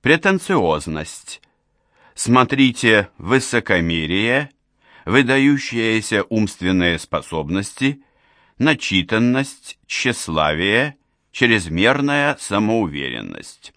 Претенциозность. Смотрите высокомерие, выдающиеся умственные способности, начитанность, тщеславие, чрезмерная самоуверенность.